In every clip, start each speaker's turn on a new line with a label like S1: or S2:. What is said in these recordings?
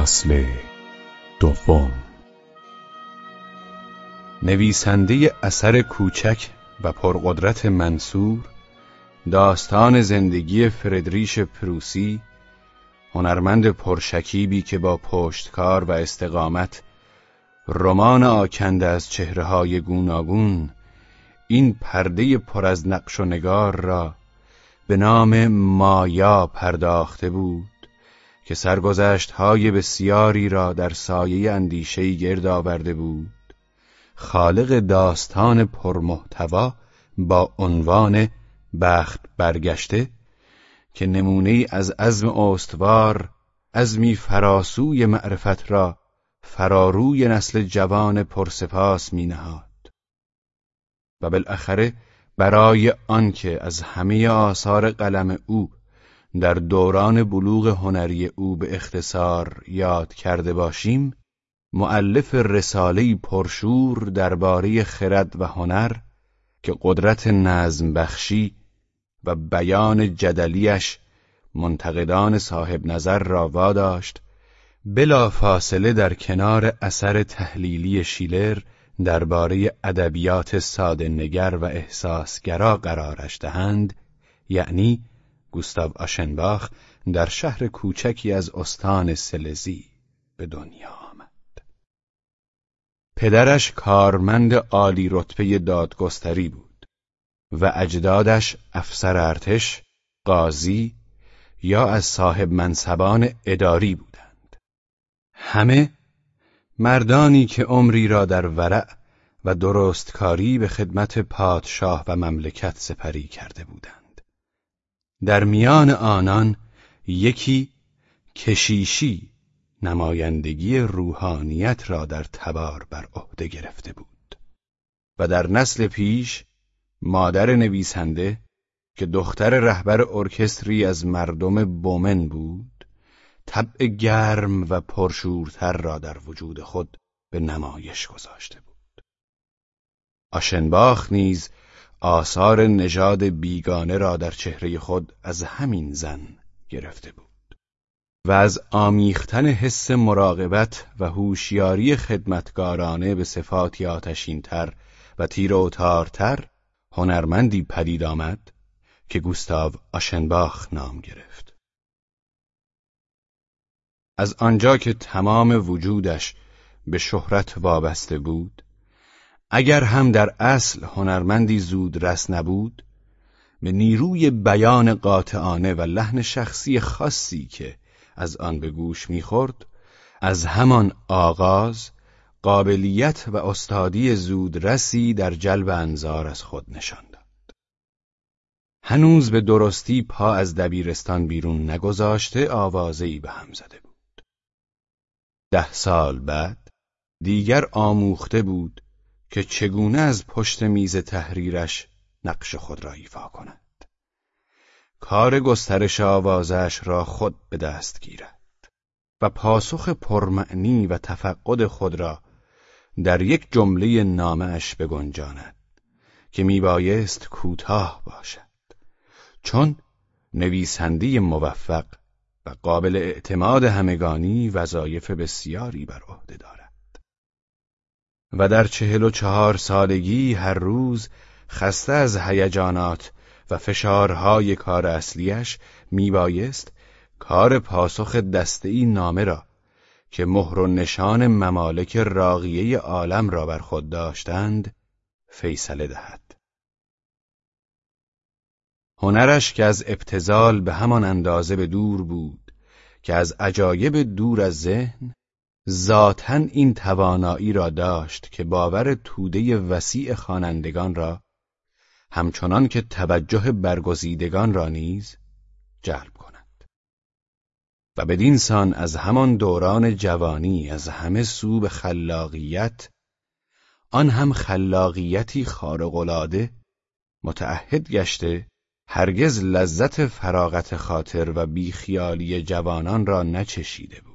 S1: فصل دوم. نویسنده اثر کوچک و پرقدرت منصور داستان زندگی فردریش پروسی هنرمند پرشکیبی که با پشتکار و استقامت رمان آکنده از چهره های گوناگون این پرده پر از نقش و نگار را به نام مایا پرداخته بود. که سرگذشت های بسیاری را در سایه اندیشه گرد آورده بود. خالق داستان پرمحتوا با عنوان بخت برگشته که نمونه از عزم استوار عزمی فراسوی معرفت را فراروی نسل جوان پرسپاس می نهاد و بالاخره برای آنکه از همه آثار قلم او در دوران بلوغ هنری او به اختصار یاد کرده باشیم معلف رساله پرشور درباره خرد و هنر که قدرت نظم بخشی و بیان جدلیش منتقدان صاحب نظر را واداشت بلا فاصله در کنار اثر تحلیلی شیلر درباره ادبیات ساده نگر و احساسگرا قرارش دهند یعنی گوستاو آشنباخ در شهر کوچکی از استان سلزی به دنیا آمد. پدرش کارمند عالی رتبه دادگستری بود و اجدادش افسر ارتش، قاضی یا از صاحب منصبان اداری بودند. همه مردانی که عمری را در ورع و درستکاری به خدمت پادشاه و مملکت سپری کرده بودند. در میان آنان یکی کشیشی نمایندگی روحانیت را در تبار بر عهده گرفته بود و در نسل پیش مادر نویسنده که دختر رهبر ارکستری از مردم بومن بود طبع گرم و پرشورتر را در وجود خود به نمایش گذاشته بود. آشنباخ نیز آثار نژاد بیگانه را در چهره خود از همین زن گرفته بود و از آمیختن حس مراقبت و هوشیاری خدمتگارانه به صفاتی آتشینتر و تیر و تارتر هنرمندی پدید آمد که گوستاو آشنباخ نام گرفت. از آنجا که تمام وجودش به شهرت وابسته بود اگر هم در اصل هنرمندی زود رس نبود به نیروی بیان قاطعانه و لحن شخصی خاصی که از آن به گوش می‌خورد از همان آغاز قابلیت و استادی زودرسی در جلب انظار از خود نشان داد. هنوز به درستی پا از دبیرستان بیرون نگذاشته آوازهای به هم زده بود. ده سال بعد دیگر آموخته بود که چگونه از پشت میز تحریرش نقش خود را ایفا کند. کار گسترش آوازش را خود به دست گیرد و پاسخ پرمعنی و تفقد خود را در یک جمله نامش بگنجاند که میبایست کوتاه باشد. چون نویسنده موفق و قابل اعتماد همگانی وظایف بسیاری بر عهده دارد. و در چهل و چهار سالگی هر روز خسته از هیجانات و فشارهای کار اصلیش میبایست کار پاسخ دستهای نامه را که مهر و نشان ممالک راقیه عالم را بر خود داشتند فیصله دهد. هنرش که از ابتزال به همان اندازه به دور بود که از عجایب دور از ذهن ذاتا این توانایی را داشت که باور توده وسیع خوانندگان را همچنان که توجه برگزیدگان را نیز جلب کند. و بدین سان از همان دوران جوانی از همه سو به خلاقیت آن هم خلاقیتی خارق‌العاده متعهد گشته هرگز لذت فراغت خاطر و بیخیالی جوانان را نچشیده بود.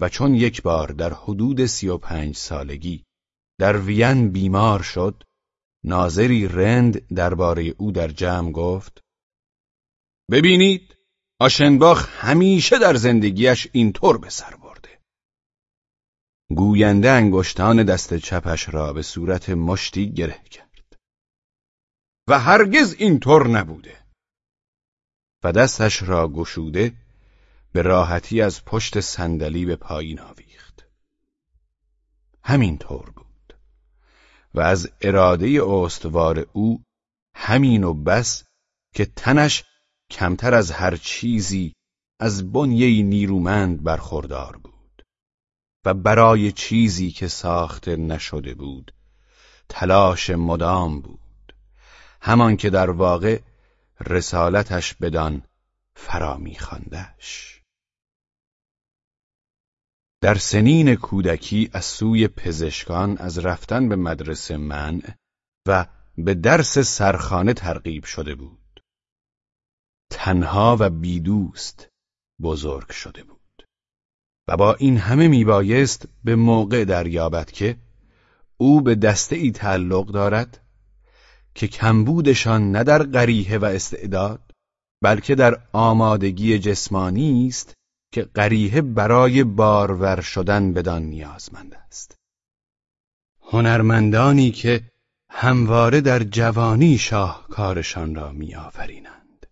S1: و چون یک بار در حدود سی و پنج سالگی در وین بیمار شد ناظری رند درباره او در جمع گفت ببینید آشنباخ همیشه در زندگیش اینطور به سر برده. گوینده انگشتان دست چپش را به صورت مشتی گره کرد. و هرگز اینطور نبوده. و دستش را گشوده به راحتی از پشت صندلی به پایین آویخت. همین طور بود. و از اراده استوار او همین و بس که تنش کمتر از هر چیزی از بنیه نیرومند برخوردار بود. و برای چیزی که ساخته نشده بود تلاش مدام بود. همان که در واقع رسالتش بدان فرا میخواندش در سنین کودکی از سوی پزشکان از رفتن به مدرسه منع و به درس سرخانه ترغیب شده بود. تنها و بیدوست بزرگ شده بود. و با این همه میبایست به موقع دریابد که او به دسته ای تعلق دارد که کمبودشان نه در غریحه و استعداد بلکه در آمادگی جسمانی است که غریحه برای بارور شدن بدان نیازمند است. هنرمندانی که همواره در جوانی شاهکارشان را میآفرینند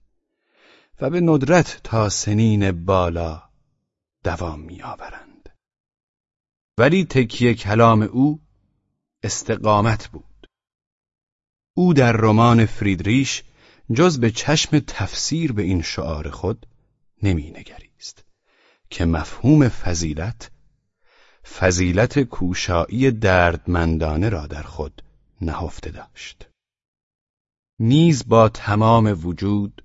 S1: و به ندرت تا سنین بالا دوام میآورند. ولی تکیه کلام او استقامت بود. او در رمان فریدریش جز به چشم تفسیر به این شعار خود نمی نگریست که مفهوم فضیلت فضیلت کوشایی دردمندانه را در خود نهفته داشت. نیز با تمام وجود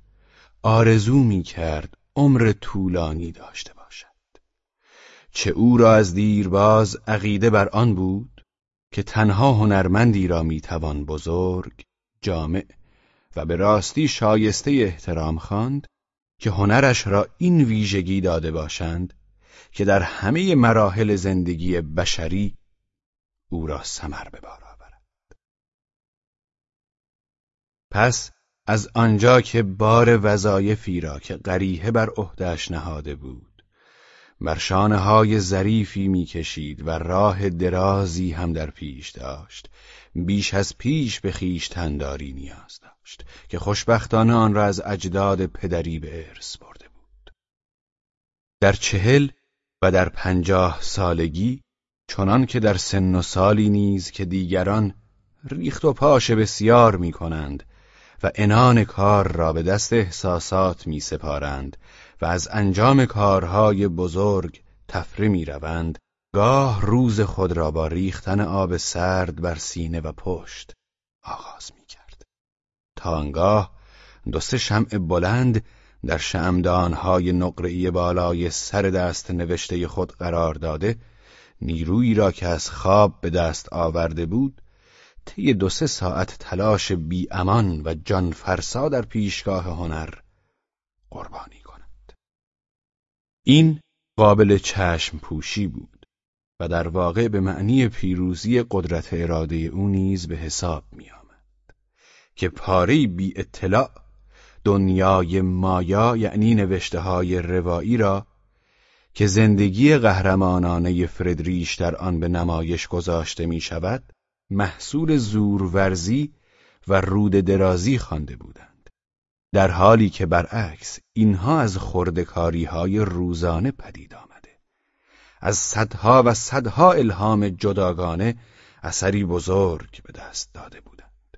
S1: آرزو می کرد عمر طولانی داشته باشد. چه او را از دیرباز عقیده بر آن بود که تنها هنرمندی را می‌توان بزرگ، جامع و به راستی شایسته احترام خواند که هنرش را این ویژگی داده باشند که در همه مراحل زندگی بشری او را سمر به بار آورد. پس از آنجا که بار وظایفی را که غریحه بر عهدهش نهاده بود بر های ظریفی می‌کشید و راه درازی هم در پیش داشت. بیش از پیش به تنداری نیاز داشت که خوشبختانه آن را از اجداد پدری به ارث برده بود. در چهل و در پنجاه سالگی چنان که در سن و سالی نیز که دیگران ریخت و پاش بسیار می کنند و انان کار را به دست احساسات می سپارند و از انجام کارهای بزرگ تفره می روند گاه روز خود را با ریختن آب سرد بر سینه و پشت آغاز می کرد تا انگاه دو سه شمع بلند در شمدانهای نقره‌ای بالای سر دست نوشته خود قرار داده نیرویی را که از خواب به دست آورده بود طی دو سه ساعت تلاش بی امان و جان فرسا در پیشگاه هنر قربانی این قابل چشم پوشی بود و در واقع به معنی پیروزی قدرت اراده او نیز به حساب می آمد که پاره بی اطلاع دنیای مایا یعنی نوشته های روایی را که زندگی قهرمانانه فردریش در آن به نمایش گذاشته می شود محصول زورورزی و رود درازی خوانده بودند. در حالی که برعکس اینها از خردکاری های روزانه پدید آمده. از صدها و صدها الهام جداگانه اثری بزرگ به دست داده بودند.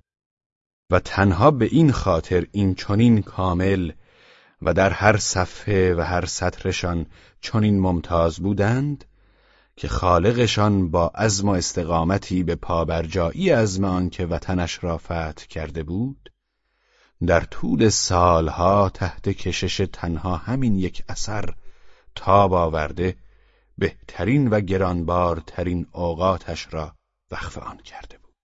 S1: و تنها به این خاطر این چنین کامل و در هر صفحه و هر سطرشان چنین ممتاز بودند که خالقشان با عزم و استقامتی به پابرجایی عزم آن که وطنش را فتح کرده بود در طول سالها تحت کشش تنها همین یک اثر تاب آورده بهترین و گرانبارترین اوقاتش را وقف آن کرده بود.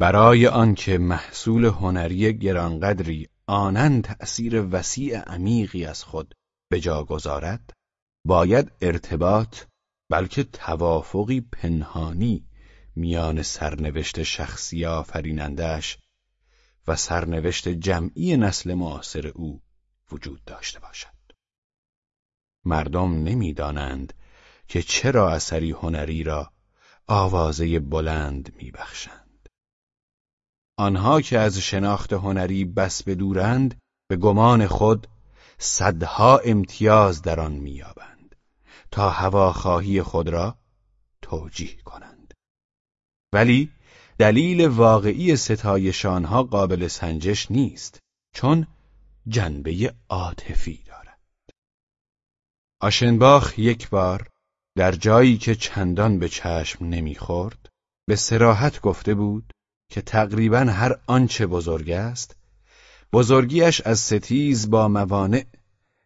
S1: برای آنکه محصول هنری گرانقدری آنن تأثیر وسیع عمیقی از خود به جا گذارد باید ارتباط بلکه توافقی پنهانی میان سرنوشت شخصی آفرینندش و سرنوشت جمعی نسل معاصر او وجود داشته باشد. مردم نمی‌دانند که چرا اثری هنری را آوازه بلند میبخشند. آنها که از شناخت هنری بس بدورند به گمان خود صدها امتیاز در آن مییابند تا هواخواهی خود را توجیه کنند. ولی دلیل واقعی ستایش آنها قابل سنجش نیست چون جنبه عاطفی دارد. آشنباخ یک بار در جایی که چندان به چشم نمی‌خورد به سراحت گفته بود که تقریبا هر آنچه بزرگ است بزرگیش از ستیز با موانع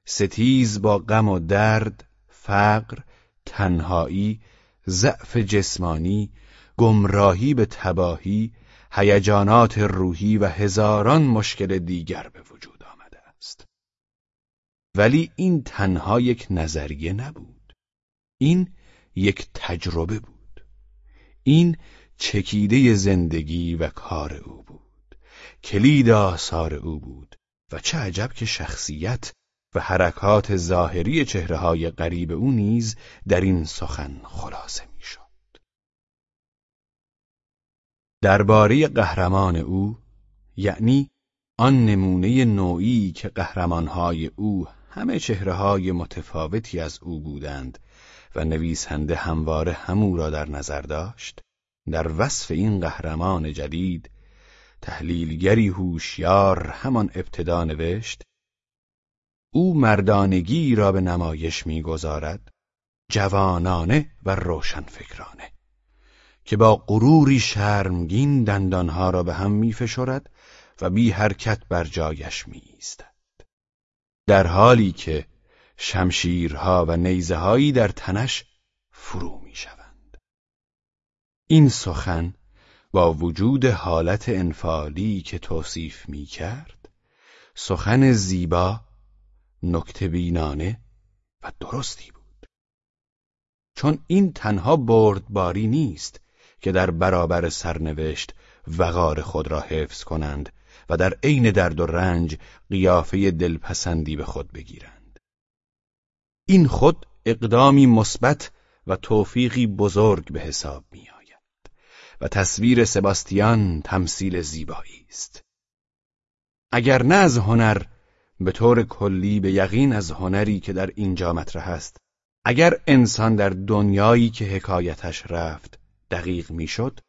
S1: ستیز با غم و درد فقر تنهایی ضعف جسمانی گمراهی به تباهی هیجانات روحی و هزاران مشکل دیگر به وجود آمده است. ولی این تنها یک نظریه نبود. این یک تجربه بود. این چکیده زندگی و کار او بود. کلید آثار او بود و چه عجب که شخصیت و حرکات ظاهری چهره های غریب او نیز در این سخن خلاصه می‌شد. درباره قهرمان او یعنی آن نمونه نوعی که قهرمانهای او همه چهره های متفاوتی از او بودند و نویسنده همواره همو را در نظر داشت در وصف این قهرمان جدید تحلیلگری هوشیار همان ابتدا نوشت او مردانگی را به نمایش می‌گذارد جوانانه و روشنفکرانه. که با غروری شرمگین دندانها را به هم میفشرد و بی حرکت بر جایش میایستد. در حالی که شمشیرها و نیزههایی در تنش فرو می‌شوند. این سخن با وجود حالت انفعالی که توصیف می‌کرد سخن زیبا نکته بینانه و درستی بود. چون این تنها بردباری نیست که در برابر سرنوشت وقار خود را حفظ کنند و در عین درد و رنج قیافه دلپسندی به خود بگیرند. این خود اقدامی مثبت و توفیقی بزرگ به حساب می آید و تصویر سباستیان تمثیل زیبایی است. اگر نه از هنر به طور کلی به یقین از هنری که در اینجا مطرح است اگر انسان در دنیایی که حکایتش رفت دقیق می‌شد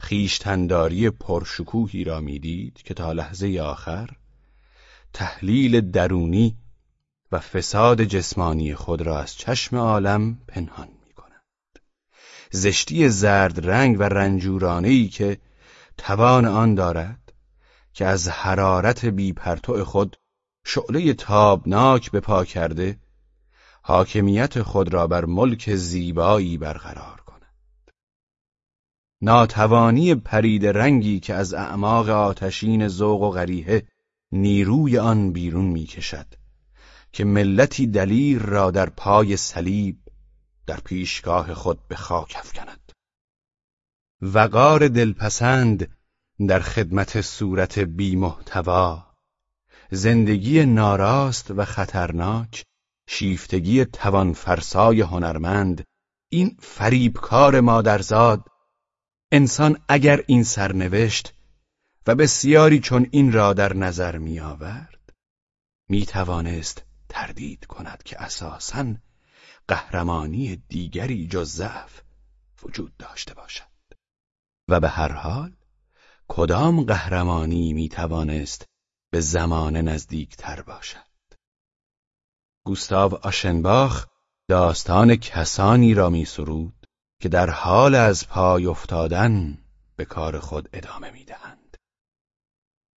S1: خیشتنداری پرشکوهی را می‌دید که تا لحظه آخر تحلیل درونی و فساد جسمانی خود را از چشم عالم پنهان می کند. زشتی زرد رنگ و رنجورانهی که توان آن دارد که از حرارت بیپرتو خود شعله تابناک به پا کرده حاکمیت خود را بر ملک زیبایی برقرار ناتوانی پرید رنگی که از اعماق آتشین ذوق و غریحه نیروی آن بیرون می‌کشد که ملتی دلیر را در پای صلیب در پیشگاه خود به خاک افکند. وقار دلپسند در خدمت صورت بیمحتوا زندگی ناراست و خطرناک شیفتگی توانفرسای هنرمند این فریبکار مادرزاد انسان اگر این سرنوشت و بسیاری چون این را در نظر می آورد می توانست تردید کند که اساساً قهرمانی دیگری جز ضعف وجود داشته باشد. و به هر حال کدام قهرمانی می توانست به زمان نزدیکتر باشد؟ گوستاو آشنباخ داستان کسانی را می سرود که در حال از پای افتادن به کار خود ادامه می دهند.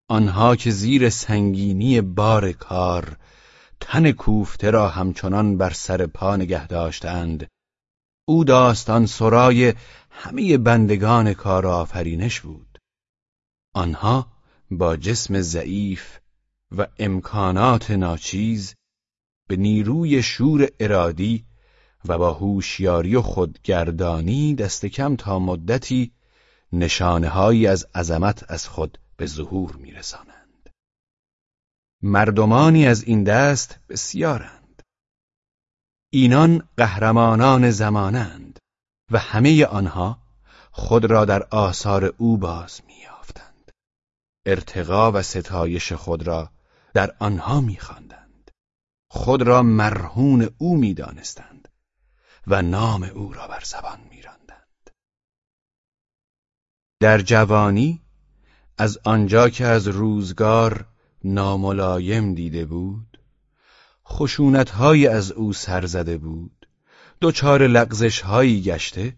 S1: آنها که زیر سنگینی بار کار تن کوفته را همچنان بر سر پا نگه داشتند او داستان سرای همه بندگان کار آفرینش بود آنها با جسم ضعیف و امکانات ناچیز به نیروی شور ارادی و با هوشیاری و خودگردانی دست کم تا مدتی نشانههایی از عظمت از خود به ظهور میرسانند. مردمانی از این دست بسیارند. اینان قهرمانان زمانند و همه آنها خود را در آثار او باز میافتند ارتقا و ستایش خود را در آنها میخواندند. خود را مرهون او می‌دانستند. و نام او را بر زبان میراندند. در جوانی از آنجا که از روزگار ناملایم دیده بود خشونتهایی از او سر زده بود دچار لغزش هایی گشته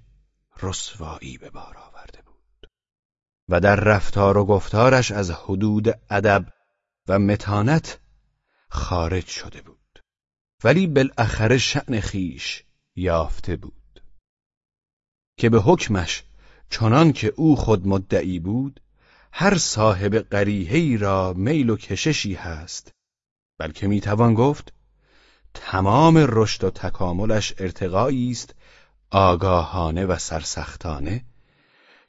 S1: رسوایی به بار آورده بود. و در رفتار و گفتارش از حدود ادب و متانت خارج شده بود. ولی بالاخره شعن خیش یافته بود. که به حکمش چنان که او خود مدعی بود هر صاحب قریهی را میل و کششی هست بلکه می‌توان گفت تمام رشد و تکاملش ارتقایی است آگاهانه و سرسختانه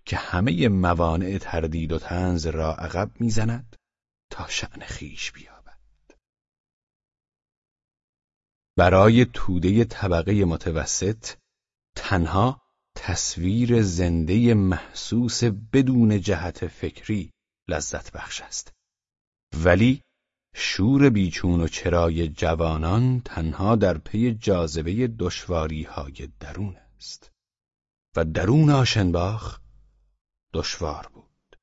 S1: که همه موانع تردید و تنز را عقب می‌زند تا شعن خیش بیابد برای توده طبقه متوسط تنها تصویر زنده محسوس بدون جهت فکری لذت بخش است. ولی شور بیچون و چرای جوانان تنها در پی جاذبه دشواری های درون است. و درون آشنباخ دشوار بود.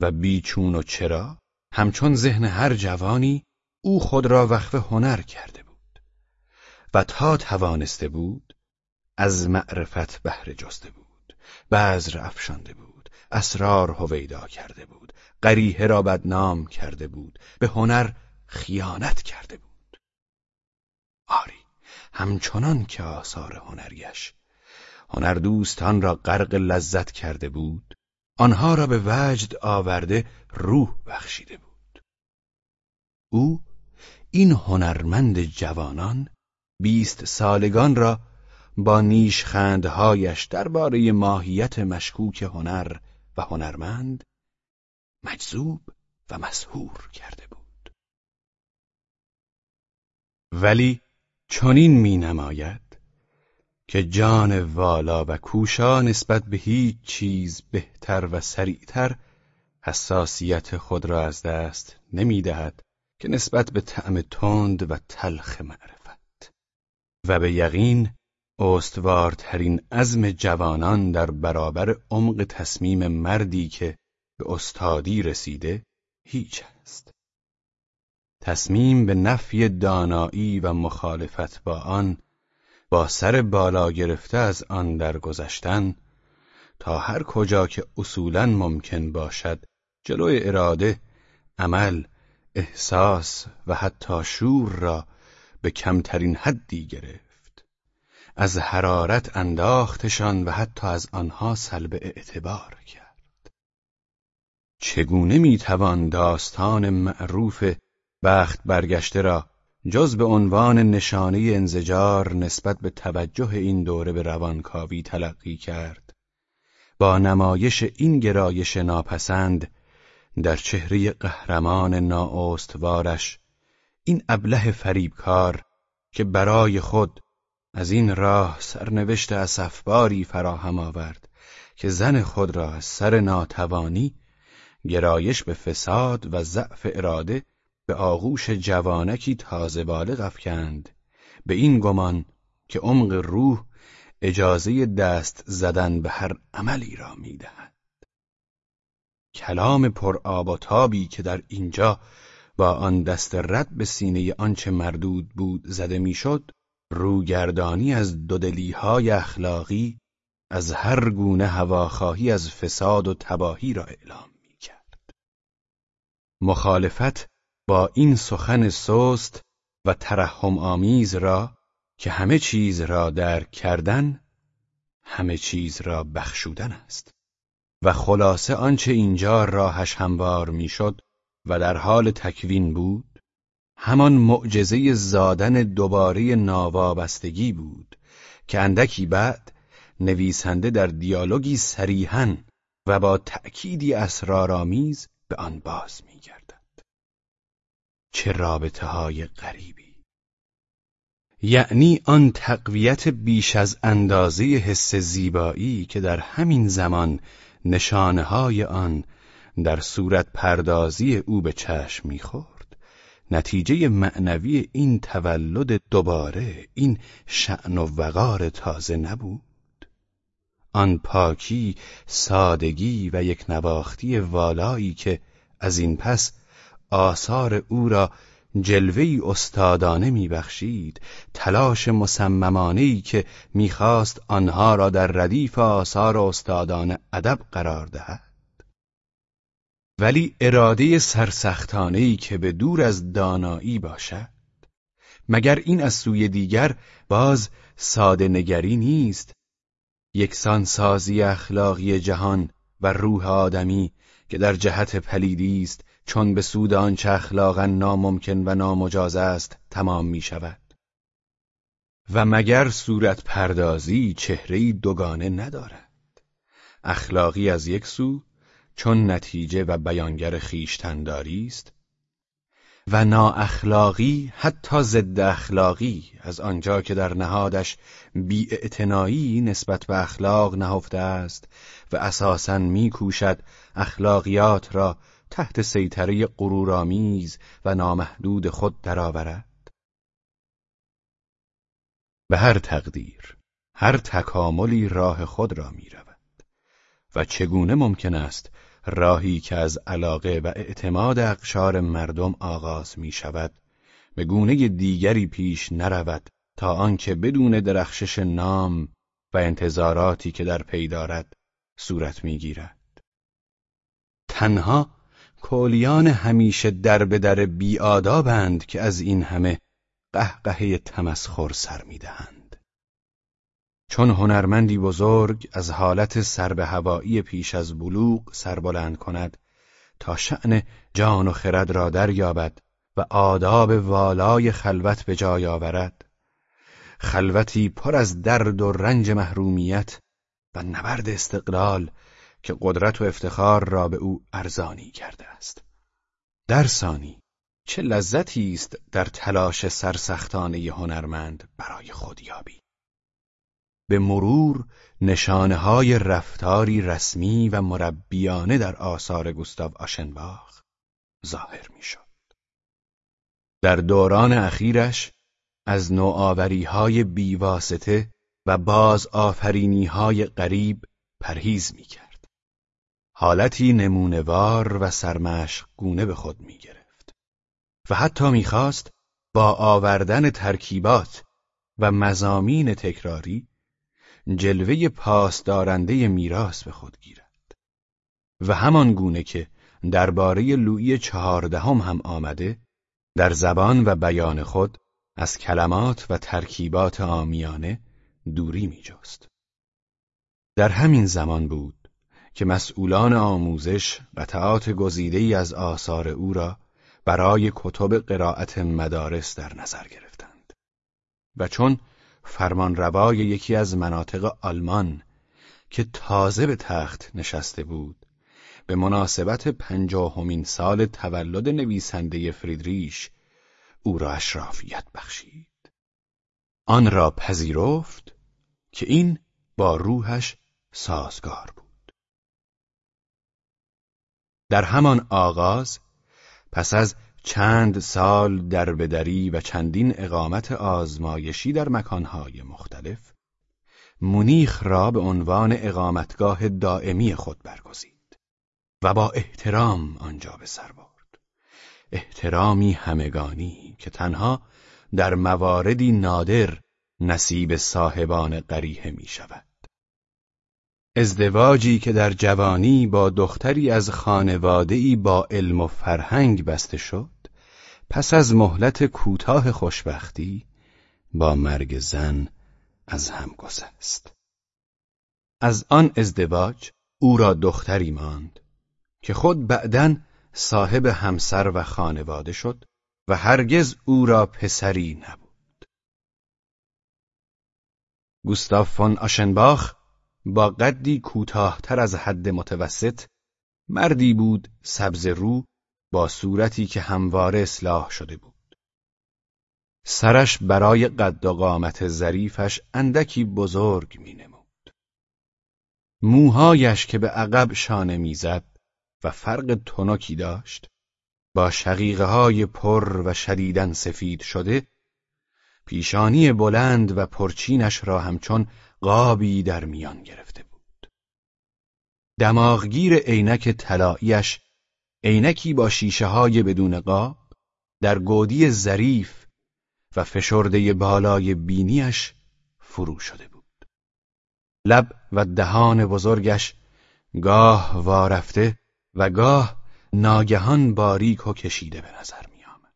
S1: و بیچون و چرا؟ همچون ذهن هر جوانی او خود را وقف هنر کرده تا توانسته بود از معرفت بهره جسته بود بذر افشانده بود اسرار هویدا کرده بود قریه را بدنام کرده بود به هنر خیانت کرده بود. آری همچنان که آثار هنریش هنر دوستان را غرق لذت کرده بود آنها را به وجد آورده روح بخشیده بود. او این هنرمند جوانان بیست سالگان را با نیشخندهایش درباره ماهیت مشکوک هنر و هنرمند مجذوب و مسهور کرده بود. ولی چنین می نماید که جان والا و کوشا نسبت به هیچ چیز بهتر و سریعتر حساسیت خود را از دست نمی دهد که نسبت به طعم تند و تلخ معرفت و به یقین استوارترین عزم جوانان در برابر عمق تصمیم مردی که به استادی رسیده هیچ است. تصمیم به نفی دانایی و مخالفت با آن با سر بالا گرفته از آن درگذشتن تا هر کجا که اصولا ممکن باشد جلوی اراده عمل احساس و حتی شور را به کمترین حدی گرفت. از حرارت انداختشان و حتی از آنها سلب اعتبار کرد. چگونه می‌توان داستان معروف بخت برگشته را جز به عنوان نشانه انزجار نسبت به توجه این دوره به روانکاوی تلقی کرد؟ با نمایش این گرایش ناپسند در چهره قهرمان نااستوارش این ابله فریبکار که برای خود از این راه سرنوشت اسفباری فراهم آورد که زن خود را از سر ناتوانی گرایش به فساد و ضعف اراده به آغوش جوانکی تازه بالغ افکند. به این گمان که عمق روح اجازه دست زدن به هر عملی را می‌دهد. کلام پر آب و تابی که در اینجا با آن دست رد به سینه آنچه مردود بود زده می‌شد روگردانی از دودلیهای اخلاقی از هر گونه هواخواهی از فساد و تباهی را اعلام می‌کرد. مخالفت با این سخن سست و ترحم آمیز را که همه چیز را درک کردن همه چیز را بخشودن است. و خلاصه آنچه اینجا راهش هموار می‌شد و در حال تکوین بود همان معجزه زادن دوباره ناوابستگی بود که اندکی بعد نویسنده در دیالوگی صریحا و با تأکیدی اسرارآمیز به آن باز میگردد. چه رابطه های غریبی! یعنی آن تقویت بیش از اندازه حس زیبایی که در همین زمان نشانه های آن در صورت پردازی او به چشم می‌خورد. نتیجه معنوی این تولد دوباره این شعن و وقار تازه نبود. آن پاکی، سادگی و یک نواختی والایی که از این پس آثار او را جلوهی استادانه میبخشید تلاش مصممانهای که می‌خواست آنها را در ردیف آثار استادان ادب قرار دهد. ولی اراده سرسختانهای که به دور از دانایی باشد. مگر این از سوی دیگر باز ساده نگری نیست؟ یکسان سازی اخلاقی جهان و روح آدمی که در جهت پلیدی است چون به سود آنچه اخلاقا ناممکن و نامجاز است تمام می شود و مگر صورت پردازی چهره دوگانه ندارد؟ اخلاقی از یک سو چون نتیجه و بیانگر خیشتنداری است و نااخلاقی حتی ضد اخلاقی از آنجا که در نهادش بیاعتنایی نسبت به اخلاق نهفته است و اساساً میکوشد اخلاقیات را تحت سیطره غرورآمیز و نامحدود خود درآورد. به هر تقدیر هر تکاملی راه خود را می رود و چگونه ممکن است راهی که از علاقه و اعتماد اقشار مردم آغاز می شود به گونه دیگری پیش نرود تا آنکه بدون درخشش نام و انتظاراتی که در پی دارد صورت می‌گیرد. تنها کولیان همیشه در به در بیادابند که از این همه قهقهه تمسخر سر می‌دهند. چون هنرمندی بزرگ از حالت سر به هوایی پیش از بلوغ سربلند کند تا شعن جان و خرد را دریابد و آداب والای خلوت به جای آورد. خلوتی پر از درد و رنج محرومیت و نبرد استقلال که قدرت و افتخار را به او ارزانی کرده است. در ثانی چه لذتی است در تلاش سرسختانه هنرمند برای خودیابی؟ به مرور نشانه های رفتاری رسمی و مربیانه در آثار گستاو آشنباخ ظاهر می‌شد. در دوران اخیرش از نوآوری های بیواسطه و باز آفرینی های غریب پرهیز می کرد. حالتی نمونوار و سرمشق گونه به خود می گرفت و حتی می‌خواست با آوردن ترکیبات و مزامین تکراری جلوه پاسدارنده میراث به خود گیرد و همان گونه که درباره لویی چهاردهم هم آمده در زبان و بیان خود از کلمات و ترکیبات آمیانه دوری میجست. در همین زمان بود که مسئولان آموزش قطعات ای از آثار او را برای کتب قرائت مدارس در نظر گرفتند و چون فرمانروای یکی از مناطق آلمان که تازه به تخت نشسته بود. به مناسبت پنجاهمین سال تولد نویسنده فریدریش او را اشرافیت بخشید. آن را پذیرفت که این با روحش سازگار بود. در همان آغاز پس از چند سال دربدری و چندین اقامت آزمایشی در مکانهای مختلف مونیخ را به عنوان اقامتگاه دائمی خود برگزید و با احترام آنجا به سر برد. احترامی همگانی که تنها در مواردی نادر نصیب صاحبان قریه می شود. ازدواجی که در جوانی با دختری از خانواده‌ای با علم و فرهنگ بسته شد پس از مهلت کوتاه خوشبختی با مرگ زن از هم گسست. از آن ازدواج او را دختری ماند که خود بعدا صاحب همسر و خانواده شد و هرگز او را پسری نبود. گوستاف فون آشنباخ با قدی کوتاهتر از حد متوسط مردی بود سبز رو با صورتی که همواره اصلاح شده بود. سرش برای قد و قامت ظریفش اندکی بزرگ می نمود. موهایش که به عقب شانه می‌زد و فرق تنکی داشت با شقیقه های پر و شدیدن سفید شده پیشانی بلند و پرچینش را همچون قابی در میان گرفته بود. دماغگیر عینک طلاییش عینکی با شیشه های بدون قاب در گودی ظریف و فشرده بالای بینیش فرو شده بود. لب و دهان بزرگش گاه وارفته و گاه ناگهان باریک و کشیده به نظر می آمد.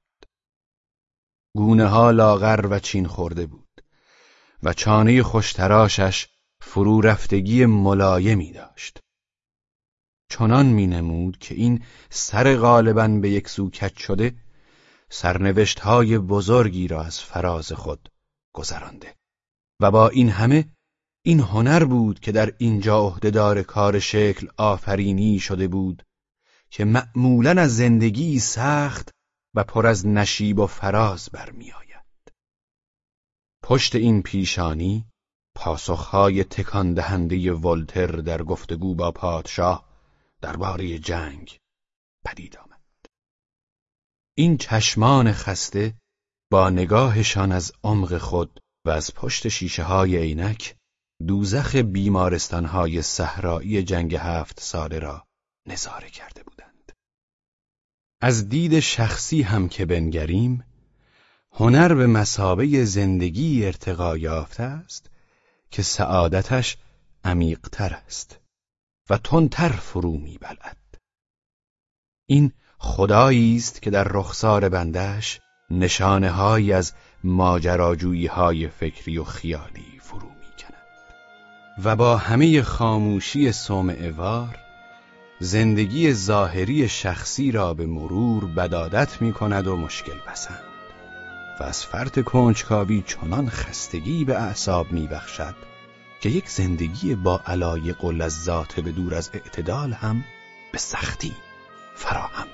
S1: گونه ها لاغر و چین خورده بود و چانه خوشتراشش فرو رفتگی ملایمی داشت. چنان می نمود که این سر غالبا به یک سو کج شده سرنوشت های بزرگی را از فراز خود گذرانده و با این همه این هنر بود که در اینجا عهدهدار کار شکل آفرینی شده بود که معمولا از زندگی سخت و پر از نشیب و فراز برمیآید. پشت این پیشانی پاسخهای تکان دهنده ولتر در گفتگو با پادشاه درباره جنگ پدید آمد. این چشمان خسته با نگاهشان از عمق خود و از پشت شیشه های عینک دوزخ بیمارستانهای صحرایی جنگ هفت ساله را نظاره کرده بودند. از دید شخصی هم که بنگریم هنر به مسابه زندگی ارتقا یافته است که سعادتش عمیقتر است و تندتر فرو میبلد این خدایی است که در رخسار بندش نشانه های از ماجراجویی های فکری و خیالی فرو می‌کند و با همه خاموشی سومعوار زندگی ظاهری شخصی را به مرور بدادت می کند و مشکل پسند. و از فرط کنجکاوی چنان خستگی به اعصاب می بخشد که یک زندگی با علایق و لذات به دور از اعتدال هم به سختی فراهم.